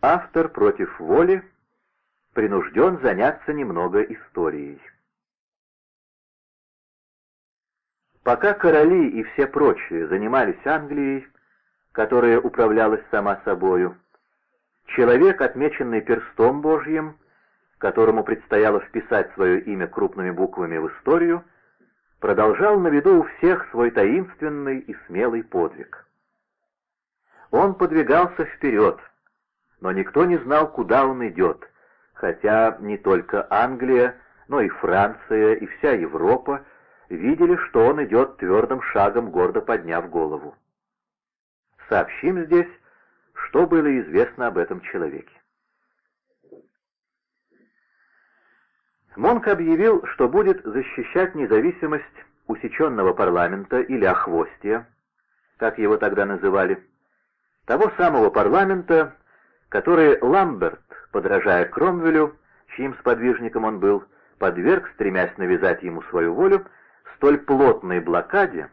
автор против воли принужден заняться немного историей. Пока короли и все прочие занимались Англией, которая управлялась сама собою, человек, отмеченный перстом Божьим, которому предстояло вписать свое имя крупными буквами в историю, продолжал на виду у всех свой таинственный и смелый подвиг. Он подвигался вперед, но никто не знал, куда он идет, хотя не только Англия, но и Франция, и вся Европа видели, что он идет твердым шагом, гордо подняв голову. Сообщим здесь, что было известно об этом человеке. Монк объявил, что будет защищать независимость усеченного парламента или охвостия, как его тогда называли, того самого парламента, который Ламберт, подражая Кромвелю, чьим сподвижником он был, подверг, стремясь навязать ему свою волю, столь плотной блокаде,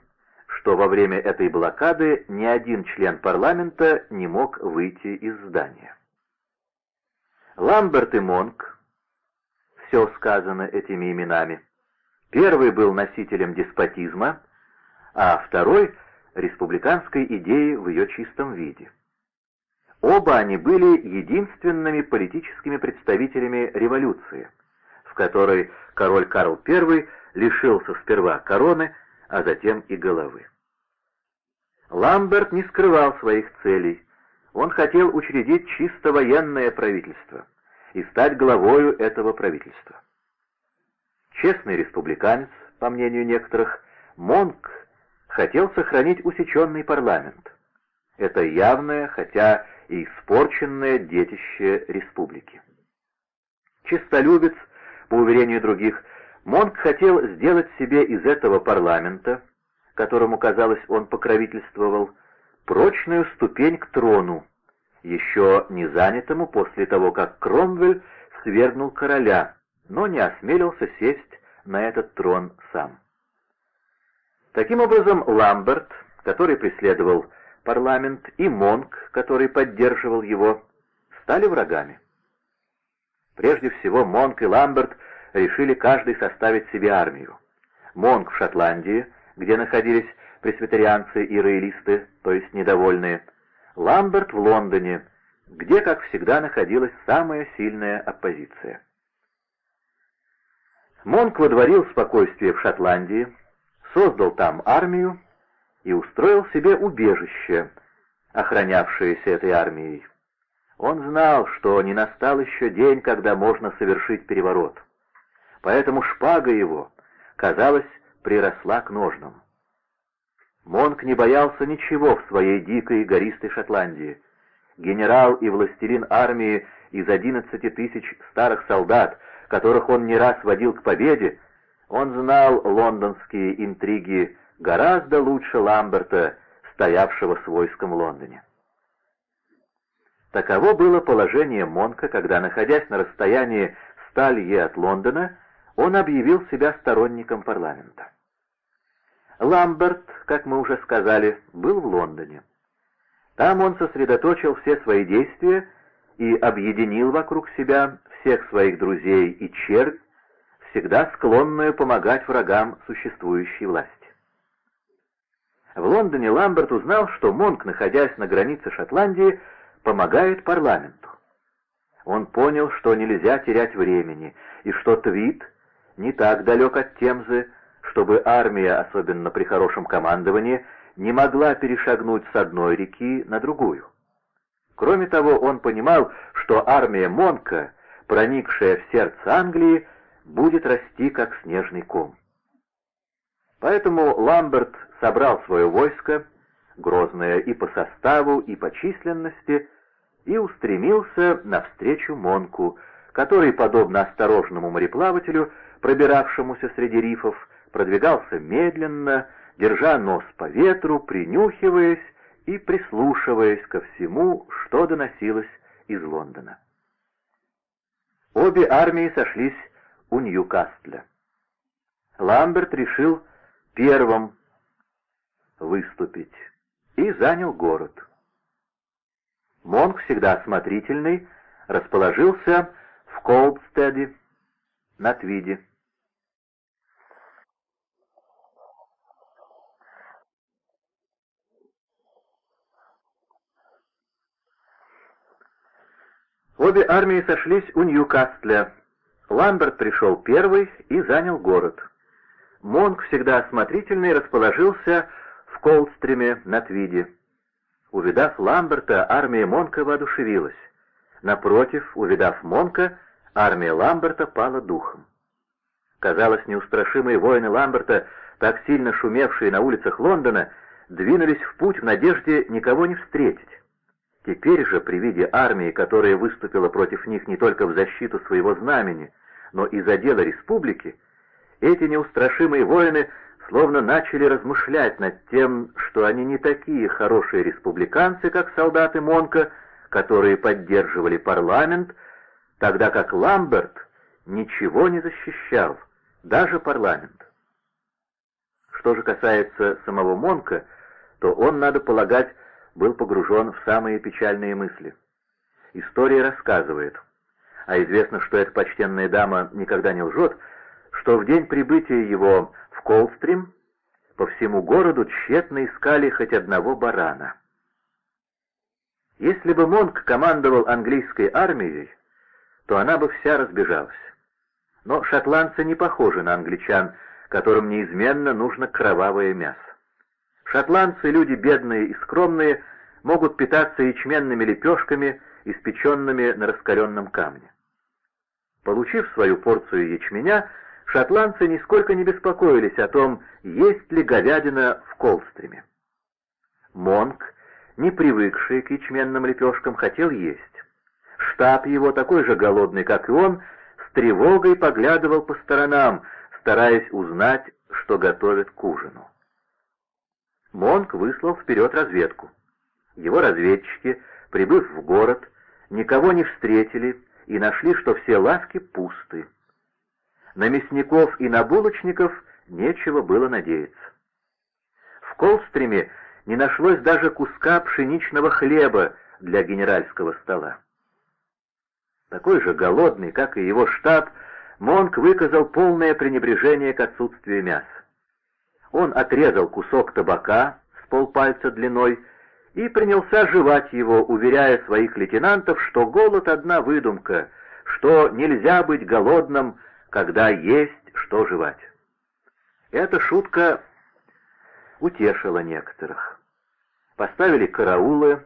что во время этой блокады ни один член парламента не мог выйти из здания. Ламберт и Монк, все сказано этими именами, первый был носителем деспотизма, а второй — республиканской идеи в ее чистом виде. Оба они были единственными политическими представителями революции, в которой король Карл I лишился сперва короны, а затем и головы. Ламберт не скрывал своих целей. Он хотел учредить чисто военное правительство и стать главою этого правительства. Честный республиканец, по мнению некоторых, Монк хотел сохранить усеченный парламент. Это явное, хотя и испорченное детище республики. Чистолюбец, по уверению других, Монк хотел сделать себе из этого парламента, которому, казалось, он покровительствовал, прочную ступень к трону, еще не занятому после того, как Кромвель свергнул короля, но не осмелился сесть на этот трон сам. Таким образом, Ламберт, который преследовал парламент, и Монк, который поддерживал его, стали врагами. Прежде всего, Монк и Ламберт решили каждый составить себе армию. Монк в Шотландии, где находились пресвитерианцы и роялисты, то есть недовольные, Ламберт в Лондоне, где, как всегда, находилась самая сильная оппозиция. Монк водворил спокойствие в Шотландии, создал там армию и устроил себе убежище, охранявшееся этой армией. Он знал, что не настал еще день, когда можно совершить переворот поэтому шпага его, казалось, приросла к ножнам. Монк не боялся ничего в своей дикой и гористой Шотландии. Генерал и властелин армии из одиннадцати тысяч старых солдат, которых он не раз водил к победе, он знал лондонские интриги гораздо лучше Ламберта, стоявшего с войском в Лондоне. Таково было положение Монка, когда, находясь на расстоянии ста лье от Лондона, он объявил себя сторонником парламента. Ламберт, как мы уже сказали, был в Лондоне. Там он сосредоточил все свои действия и объединил вокруг себя всех своих друзей и червь, всегда склонную помогать врагам существующей власти. В Лондоне Ламберт узнал, что Монк, находясь на границе Шотландии, помогает парламенту. Он понял, что нельзя терять времени, и что Твит — не так далек от Темзы, чтобы армия, особенно при хорошем командовании, не могла перешагнуть с одной реки на другую. Кроме того, он понимал, что армия Монка, проникшая в сердце Англии, будет расти как снежный ком. Поэтому Ламберт собрал свое войско, грозное и по составу, и по численности, и устремился навстречу Монку, который, подобно осторожному мореплавателю, пробиравшемуся среди рифов, продвигался медленно, держа нос по ветру, принюхиваясь и прислушиваясь ко всему, что доносилось из Лондона. Обе армии сошлись у Ньюкастля. Ламберт решил первым выступить и занял город. Монк, всегда осмотрительный, расположился в Колдстеде на Твиде. Обе армии сошлись у Ньюкастля. Ламберт пришел первый и занял город. Монк, всегда осмотрительный, расположился в Колдстреме на Твиде. Увидав Ламберта, армия Монка воодушевилась. Напротив, увидав Монка, армия Ламберта пала духом. Казалось, неустрашимые воины Ламберта, так сильно шумевшие на улицах Лондона, двинулись в путь в надежде никого не встретить. Теперь же, при виде армии, которая выступила против них не только в защиту своего знамени, но и за дело республики, эти неустрашимые воины словно начали размышлять над тем, что они не такие хорошие республиканцы, как солдаты Монка, которые поддерживали парламент, тогда как Ламберт ничего не защищал, даже парламент. Что же касается самого Монка, то он, надо полагать, был погружен в самые печальные мысли. История рассказывает, а известно, что эта почтенная дама никогда не лжет, что в день прибытия его в Колстрим по всему городу тщетно искали хоть одного барана. Если бы Монк командовал английской армией, то она бы вся разбежалась. Но шотландцы не похожи на англичан, которым неизменно нужно кровавое мясо. Шотландцы, люди бедные и скромные, могут питаться ячменными лепешками, испеченными на раскаленном камне. Получив свою порцию ячменя, шотландцы нисколько не беспокоились о том, есть ли говядина в Колстриме. Монк, не привыкший к ячменным лепешкам, хотел есть. Штаб его, такой же голодный, как и он, с тревогой поглядывал по сторонам, стараясь узнать, что готовят к ужину. Монк выслал вперед разведку. Его разведчики, прибыв в город, никого не встретили и нашли, что все лавки пусты. На мясников и на булочников нечего было надеяться. В Колстриме не нашлось даже куска пшеничного хлеба для генеральского стола. Такой же голодный, как и его штаб, Монк выказал полное пренебрежение к отсутствию мяса. Он отрезал кусок табака с полпальца длиной и принялся жевать его, уверяя своих лейтенантов, что голод — одна выдумка, что нельзя быть голодным, когда есть что жевать. Эта шутка утешила некоторых. Поставили караулы,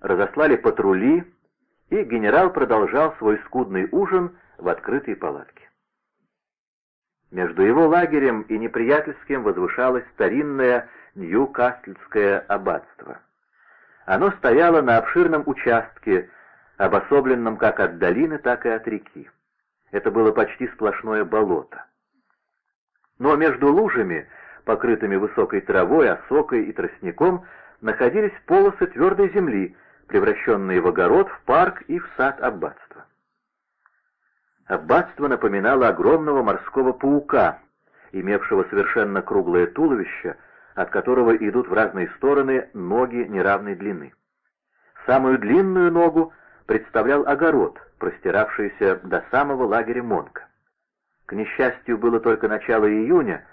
разослали патрули, и генерал продолжал свой скудный ужин в открытой палатке. Между его лагерем и неприятельским возвышалось старинное Нью-Касльское аббатство. Оно стояло на обширном участке, обособленном как от долины, так и от реки. Это было почти сплошное болото. Но между лужами, покрытыми высокой травой, осокой и тростником, находились полосы твердой земли, превращенные в огород, в парк и в сад аббатства. Аббатство напоминало огромного морского паука, имевшего совершенно круглое туловище, от которого идут в разные стороны ноги неравной длины. Самую длинную ногу представлял огород, простиравшийся до самого лагеря Монка. К несчастью, было только начало июня,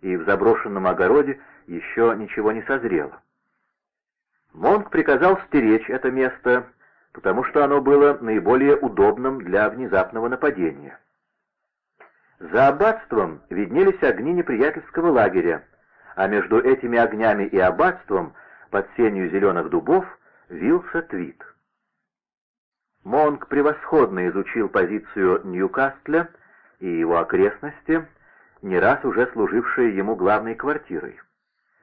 и в заброшенном огороде еще ничего не созрело. Монк приказал стеречь это место потому что оно было наиболее удобным для внезапного нападения. За аббатством виднелись огни неприятельского лагеря, а между этими огнями и аббатством, под сенью зеленых дубов, вился твит. Монк превосходно изучил позицию Ньюкастля и его окрестности, не раз уже служившие ему главной квартирой.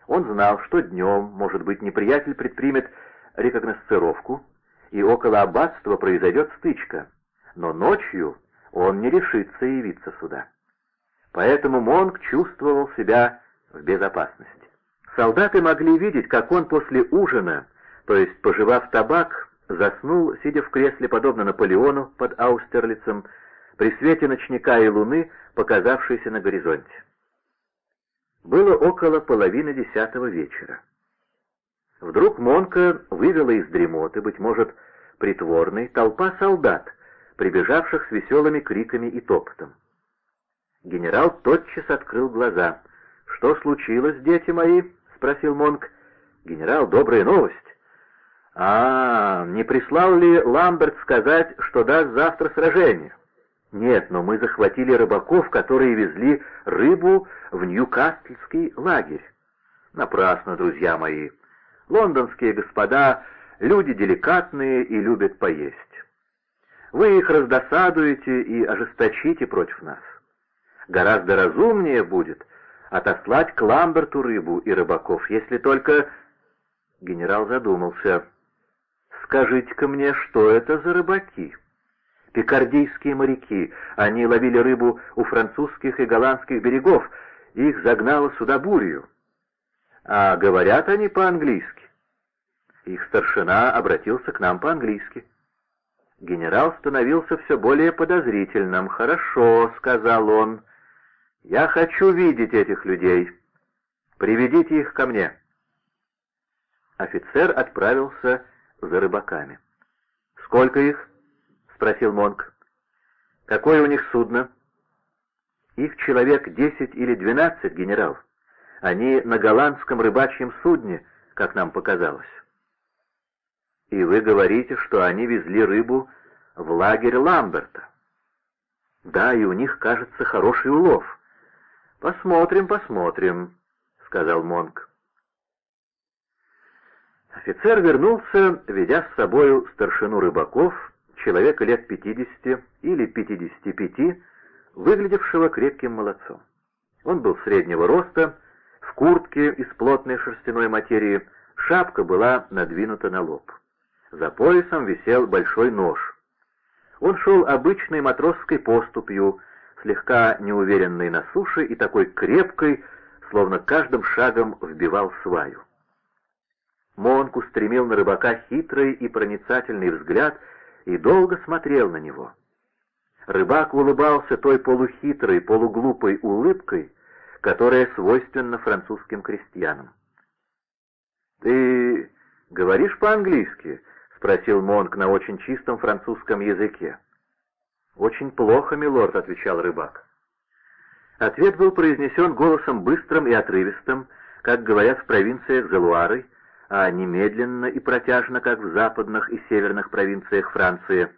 Он знал, что днем, может быть, неприятель предпримет рекогносцировку, и около аббатства произойдет стычка, но ночью он не решится явиться сюда. Поэтому Монг чувствовал себя в безопасности. Солдаты могли видеть, как он после ужина, то есть пожевав табак, заснул, сидя в кресле, подобно Наполеону под Аустерлицем, при свете ночника и луны, показавшейся на горизонте. Было около половины десятого вечера. Вдруг Монка вывела из дремоты, быть может, притворный, толпа солдат, прибежавших с веселыми криками и топотом. Генерал тотчас открыл глаза. «Что случилось, дети мои?» — спросил Монк. «Генерал, добрая новость». «А, не прислал ли Ламберт сказать, что даст завтра сражение?» «Нет, но мы захватили рыбаков, которые везли рыбу в Ньюкаслский лагерь». «Напрасно, друзья мои. Лондонские господа — люди деликатные и любят поесть. Вы их раздосадуете и ожесточите против нас. Гораздо разумнее будет отослать к Ламберту рыбу и рыбаков, если только...» Генерал задумался. «Скажите-ка мне, что это за рыбаки?» «Пикардийские моряки. Они ловили рыбу у французских и голландских берегов. Их загнало сюда бурью. А говорят они по-английски». Их старшина обратился к нам по-английски. Генерал становился все более подозрительным. «Хорошо», — сказал он, — «я хочу видеть этих людей. Приведите их ко мне». Офицер отправился за рыбаками. «Сколько их?» — спросил Монк. «Какое у них судно?» «Их человек десять или двенадцать, генерал. Они на голландском рыбачьем судне, как нам показалось». «И вы говорите, что они везли рыбу в лагерь Ламберта?» «Да, и у них, кажется, хороший улов». «Посмотрим, посмотрим», — сказал Монк. Офицер вернулся, ведя с собою старшину рыбаков, человека лет пятидесяти или пятидесяти пяти, выглядевшего крепким молодцом. Он был среднего роста, в куртке из плотной шерстяной материи, шапка была надвинута на лоб. За поясом висел большой нож. Он шел обычной матросской поступью, слегка неуверенной на суше и такой крепкой, словно каждым шагом вбивал сваю. Монк устремил на рыбака хитрый и проницательный взгляд и долго смотрел на него. Рыбак улыбался той полухитрой, полуглупой улыбкой, которая свойственна французским крестьянам. «Ты говоришь по-английски?» — спросил Монк на очень чистом французском языке. «Очень плохо, милорд», — отвечал рыбак. Ответ был произнесен голосом быстрым и отрывистым, как говорят в провинциях Залуары, а немедленно и протяжно, как в западных и северных провинциях Франции.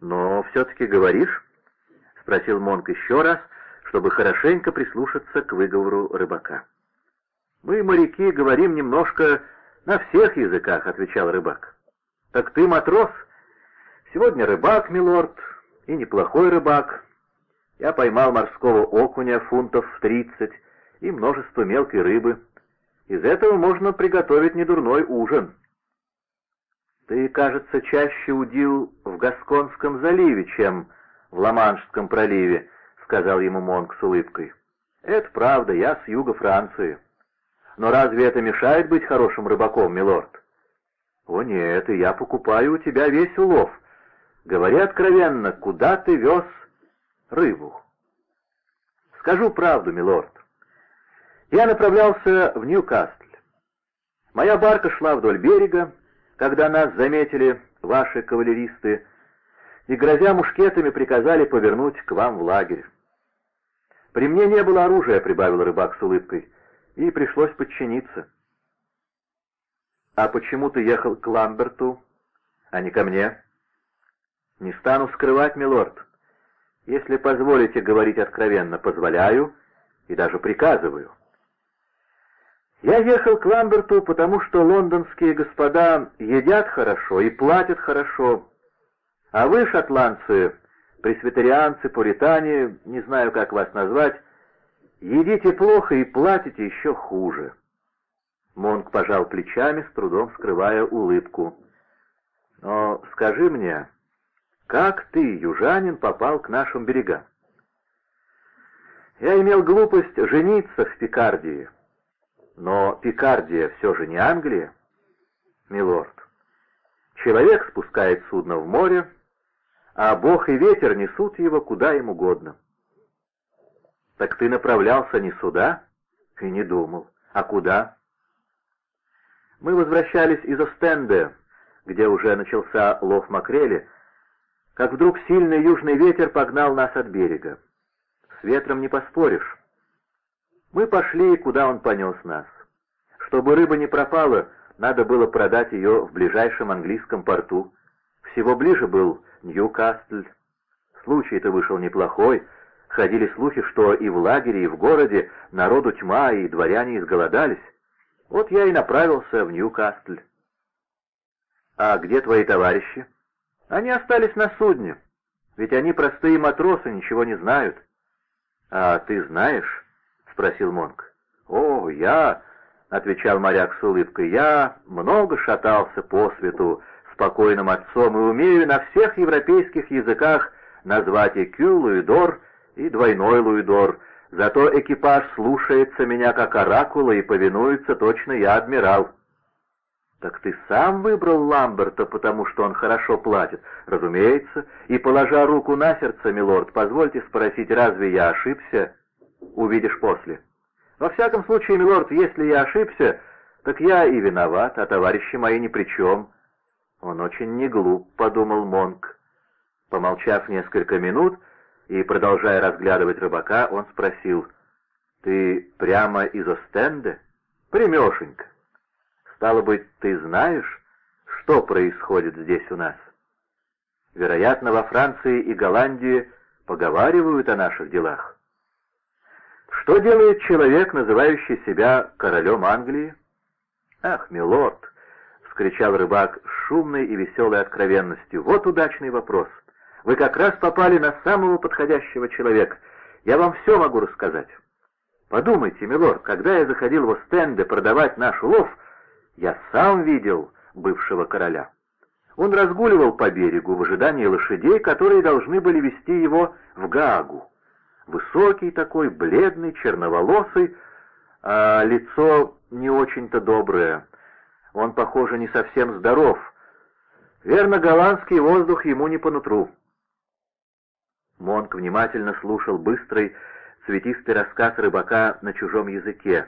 «Но все-таки говоришь?» — спросил Монк еще раз, чтобы хорошенько прислушаться к выговору рыбака. «Мы, моряки, говорим немножко на всех языках», — отвечал рыбак. «Так ты матрос?» «Сегодня рыбак, милорд, и неплохой рыбак. Я поймал морского окуня фунтов в тридцать и множество мелкой рыбы». Из этого можно приготовить недурной ужин. Ты, кажется, чаще удил в Гасконском заливе, чем в Ла-Маншском проливе, — сказал ему Монк с улыбкой. Это правда, я с юга Франции. Но разве это мешает быть хорошим рыбаком, милорд? О нет, и я покупаю у тебя весь улов. Говори откровенно, куда ты вез рыбу? Скажу правду, милорд. Я направлялся в Ньюкасль. Моя барка шла вдоль берега, когда нас заметили ваши кавалеристы, и, грозя мушкетами, приказали повернуть к вам в лагерь. «При мне не было оружия», — прибавил рыбак с улыбкой, — «и пришлось подчиниться». «А почему ты ехал к Ламберту, а не ко мне?» «Не стану скрывать, милорд. Если позволите говорить откровенно, позволяю и даже приказываю». Я ехал к Ламберту, потому что лондонские господа едят хорошо и платят хорошо, а вы, шотландцы, пресвитерианцы, пуритане, не знаю, как вас назвать, едите плохо и платите еще хуже. Монк пожал плечами, с трудом скрывая улыбку. «Но скажи мне, как ты, южанин, попал к нашим берегам?» «Я имел глупость жениться в Пикардии». Но Пикардия все же не Англия, милорд. Человек спускает судно в море, а Бог и ветер несут его куда им угодно. Так ты направлялся не сюда? И не думал. А куда? Мы возвращались из Остенде, где уже начался лов макрели, как вдруг сильный южный ветер погнал нас от берега. С ветром не поспоришь. Мы пошли, куда он понес нас. Чтобы рыба не пропала, надо было продать ее в ближайшем английском порту. Всего ближе был Ньюкасль. Случай-то вышел неплохой. Ходили слухи, что и в лагере, и в городе народу тьма, и дворяне изголодались. Вот я и направился в Ньюкасль. «А где твои товарищи?» «Они остались на судне, ведь они простые матросы, ничего не знают». «А ты знаешь?» — спросил Монк. «О, я...» — отвечал моряк с улыбкой. «Я много шатался по свету спокойным отцом и умею на всех европейских языках назвать и кю, луидор, и двойной луидор. Зато экипаж слушается меня как оракула и повинуется точно я адмирал». «Так ты сам выбрал Ламберта, потому что он хорошо платит?» «Разумеется. И, положа руку на сердце, милорд, позвольте спросить, разве я ошибся?» «Увидишь после». «Во всяком случае, милорд, если я ошибся, так я и виноват, а товарищи мои ни при чем». «Он очень не глуп», — подумал Монк. Помолчав несколько минут и продолжая разглядывать рыбака, он спросил, «Ты прямо из Остенде?» «Примешенько». Стало быть, ты знаешь, что происходит здесь у нас? Вероятно, во Франции и Голландии поговаривают о наших делах. Что делает человек, называющий себя королем Англии? Ах, милорд! — вскричал рыбак с шумной и веселой откровенностью. «Вот удачный вопрос. Вы как раз попали на самого подходящего человека. Я вам все могу рассказать. Подумайте, милорд, когда я заходил в Остенде продавать наш улов, я сам видел бывшего короля. Он разгуливал по берегу в ожидании лошадей, которые должны были вести его в Гаагу. Высокий такой, бледный, черноволосый, а лицо не очень-то доброе. Он, похоже, не совсем здоров. Верно, голландский воздух ему не по нутру. Монк внимательно слушал быстрый, цветистый рассказ рыбака на чужом языке.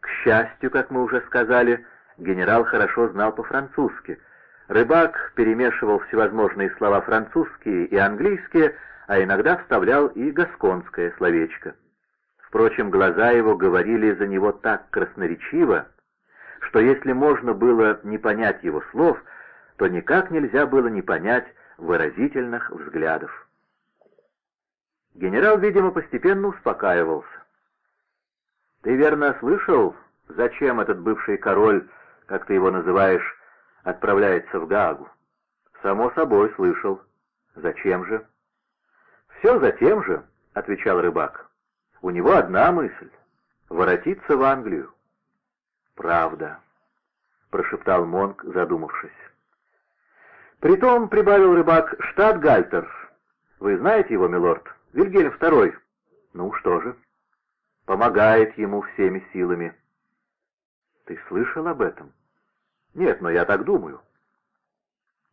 К счастью, как мы уже сказали, Генерал хорошо знал по-французски. Рыбак перемешивал всевозможные слова французские и английские, а иногда вставлял и гасконское словечко. Впрочем, глаза его говорили за него так красноречиво, что если можно было не понять его слов, то никак нельзя было не понять выразительных взглядов. Генерал, видимо, постепенно успокаивался. «Ты верно слышал, зачем этот бывший король как ты его называешь, отправляется в Гаагу. Само собой, слышал. Зачем же? Все за тем же, отвечал рыбак. У него одна мысль — воротиться в Англию. Правда, прошептал Монк, задумавшись. Притом, прибавил рыбак, штат Гальтер. Вы знаете его, милорд? Вильгельм II. Ну что же? Помогает ему всеми силами. Ты слышал об этом? «Нет, но я так думаю».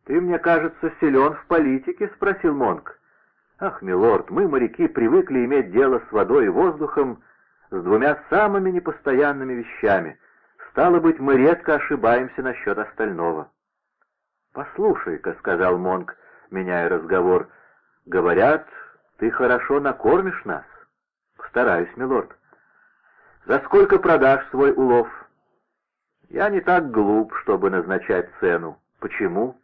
«Ты, мне кажется, силен в политике?» — спросил Монк. «Ах, милорд, мы, моряки, привыкли иметь дело с водой и воздухом, с двумя самыми непостоянными вещами. Стало быть, мы редко ошибаемся насчет остального». «Послушай-ка», — сказал Монк, меняя разговор, — «говорят, ты хорошо накормишь нас». «Постараюсь, милорд». «За сколько продашь свой улов?» Я не так глуп, чтобы назначать цену. Почему?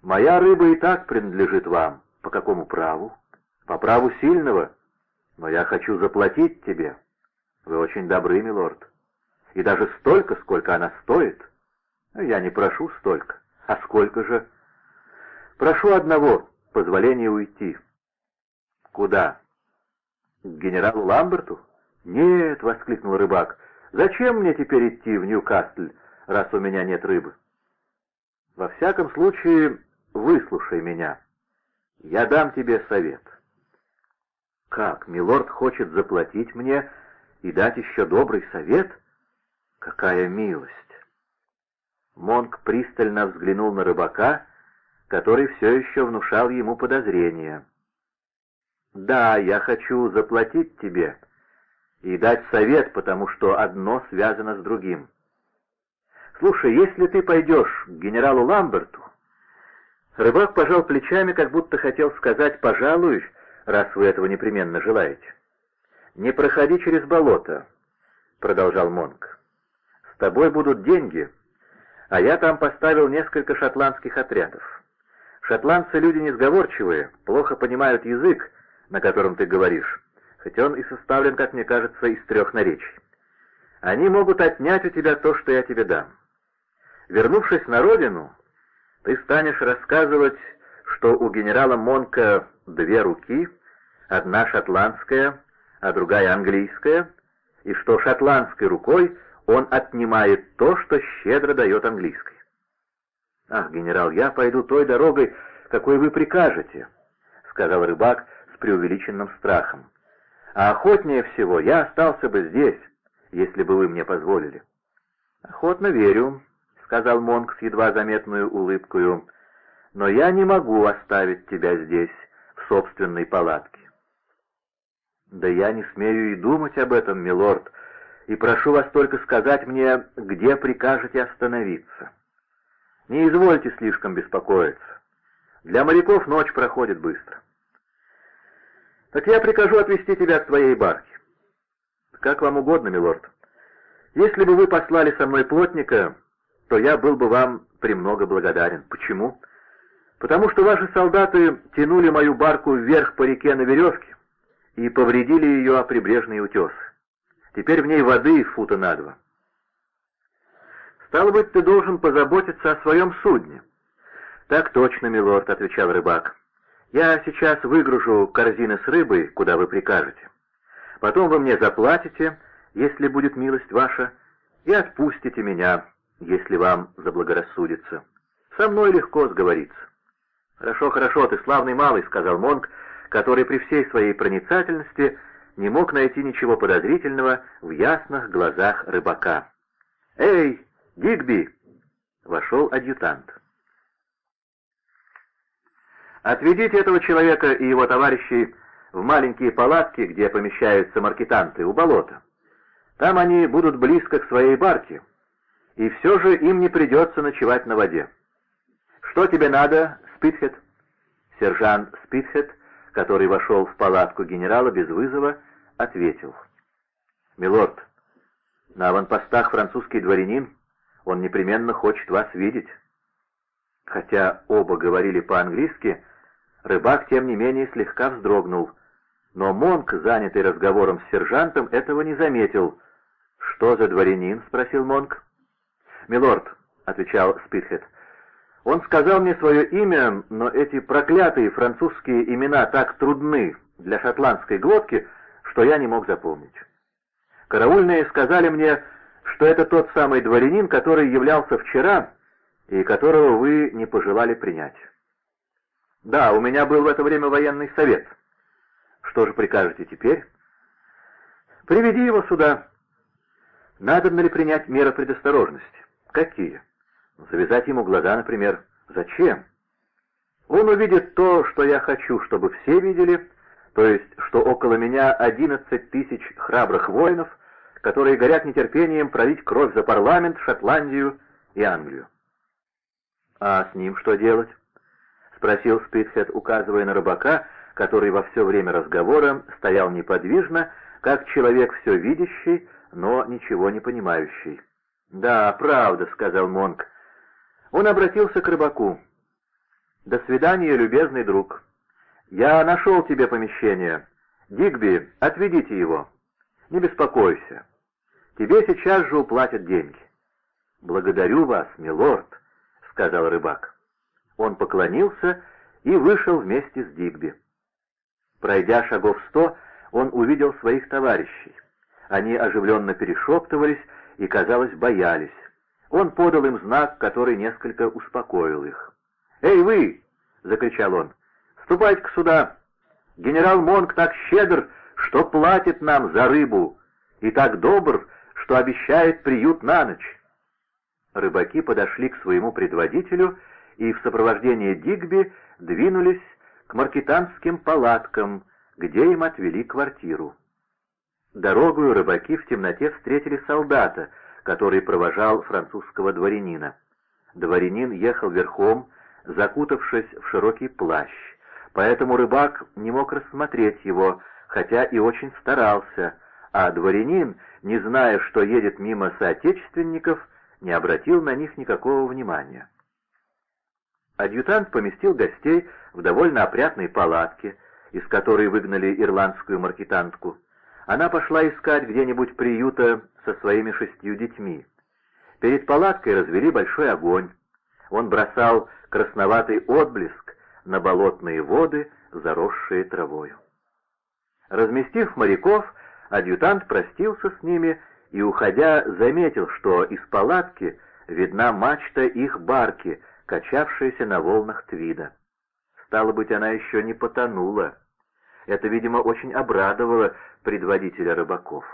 Моя рыба и так принадлежит вам. По какому праву? По праву сильного. Но я хочу заплатить тебе. Вы очень добры, милорд. И даже столько, сколько она стоит. Я не прошу столько. А сколько же? Прошу одного, позволения уйти. Куда? К генералу Ламберту? Нет, — воскликнул рыбак, — Зачем мне теперь идти в Ньюкасль, раз у меня нет рыбы? Во всяком случае, выслушай меня. Я дам тебе совет. Как, милорд хочет заплатить мне и дать еще добрый совет? Какая милость! Монк пристально взглянул на рыбака, который все еще внушал ему подозрения. «Да, я хочу заплатить тебе», и дать совет, потому что одно связано с другим. «Слушай, если ты пойдешь к генералу Ламберту...» Рыбак пожал плечами, как будто хотел сказать «пожалуй», раз вы этого непременно желаете. «Не проходи через болото», — продолжал Монк. «С тобой будут деньги, а я там поставил несколько шотландских отрядов. Шотландцы люди несговорчивые, плохо понимают язык, на котором ты говоришь, хоть он и составлен, как мне кажется, из трех наречий. Они могут отнять у тебя то, что я тебе дам. Вернувшись на родину, ты станешь рассказывать, что у генерала Монка две руки, одна шотландская, а другая английская, и что шотландской рукой он отнимает то, что щедро дает английской. «Ах, генерал, я пойду той дорогой, какой вы прикажете», — сказал рыбак с преувеличенным страхом. «А охотнее всего я остался бы здесь, если бы вы мне позволили». «Охотно верю», — сказал Монк с едва заметную улыбкою, — «но я не могу оставить тебя здесь, в собственной палатке». «Да я не смею и думать об этом, милорд, и прошу вас только сказать мне, где прикажете остановиться». Не извольте слишком беспокоиться. Для моряков ночь проходит быстро. Так я прикажу отвезти тебя к твоей барке. Как вам угодно, милорд. Если бы вы послали со мной плотника, то я был бы вам премного благодарен. Почему? Потому что ваши солдаты тянули мою барку вверх по реке на веревке и повредили ее о прибрежные утесы. Теперь в ней воды фута на два. «Стало быть, ты должен позаботиться о своем судне». «Так точно, милорд», — отвечал рыбак. «Я сейчас выгружу корзины с рыбой, куда вы прикажете. Потом вы мне заплатите, если будет милость ваша, и отпустите меня, если вам заблагорассудится. Со мной легко сговориться». «Хорошо, хорошо, ты славный малый», — сказал Монг, который при всей своей проницательности не мог найти ничего подозрительного в ясных глазах рыбака. «Эй, «Дигби!» — вошел адъютант. «Отведите этого человека и его товарищей в маленькие палатки, где помещаются маркетанты, у болота. Там они будут близко к своей барке, и все же им не придется ночевать на воде. Что тебе надо, Спитхет?» Сержант Спитхет, который вошел в палатку генерала без вызова, ответил. «Милорд, на аванпостах французский дворянин он непременно хочет вас видеть». Хотя оба говорили по-английски, рыбак, тем не менее, слегка вздрогнул. Но Монк, занятый разговором с сержантом, этого не заметил. «Что за дворянин?» — спросил Монк. «Милорд», — отвечал Спитхед, — «он сказал мне свое имя, но эти проклятые французские имена так трудны для шотландской глотки, что я не мог запомнить. Караульные сказали мне, что это тот самый дворянин, который являлся вчера и которого вы не пожелали принять. Да, у меня был в это время военный совет. Что же прикажете теперь? Приведи его сюда. Надо ли принять меры предосторожности? Какие? Завязать ему глаза, например. Зачем? Он увидит то, что я хочу, чтобы все видели, то есть, что около меня одиннадцать тысяч храбрых воинов — которые горят нетерпением пролить кровь за парламент, Шотландию и Англию. «А с ним что делать?» — спросил Спитхед, указывая на рыбака, который во все время разговора стоял неподвижно, как человек все видящий, но ничего не понимающий. «Да, правда», — сказал Монк. Он обратился к рыбаку. «До свидания, любезный друг. Я нашел тебе помещение. Дигби, отведите его. Не беспокойся. Тебе сейчас же уплатят деньги». «Благодарю вас, милорд», — сказал рыбак. Он поклонился и вышел вместе с Дигби. Пройдя шагов сто, он увидел своих товарищей. Они оживленно перешептывались и, казалось, боялись. Он подал им знак, который несколько успокоил их. «Эй, вы!» — закричал он. «Ступайте-ка сюда! Генерал Монк так щедр, что платит нам за рыбу, и так добр, что обещает приют на ночь. Рыбаки подошли к своему предводителю и в сопровождении Дигби двинулись к маркетанским палаткам, где им отвели квартиру. Дорогую рыбаки в темноте встретили солдата, который провожал французского дворянина. Дворянин ехал верхом, закутавшись в широкий плащ, поэтому рыбак не мог рассмотреть его, хотя и очень старался, а дворянин, не зная, что едет мимо соотечественников, не обратил на них никакого внимания. Адъютант поместил гостей в довольно опрятной палатке, из которой выгнали ирландскую маркетантку. Она пошла искать где-нибудь приюта со своими шестью детьми. Перед палаткой развели большой огонь. Он бросал красноватый отблеск на болотные воды, заросшие травою. Разместив моряков, адъютант простился с ними и, уходя, заметил, что из палатки видна мачта их барки, качавшаяся на волнах Твида. Стало быть, она еще не потонула. Это, видимо, очень обрадовало предводителя рыбаков.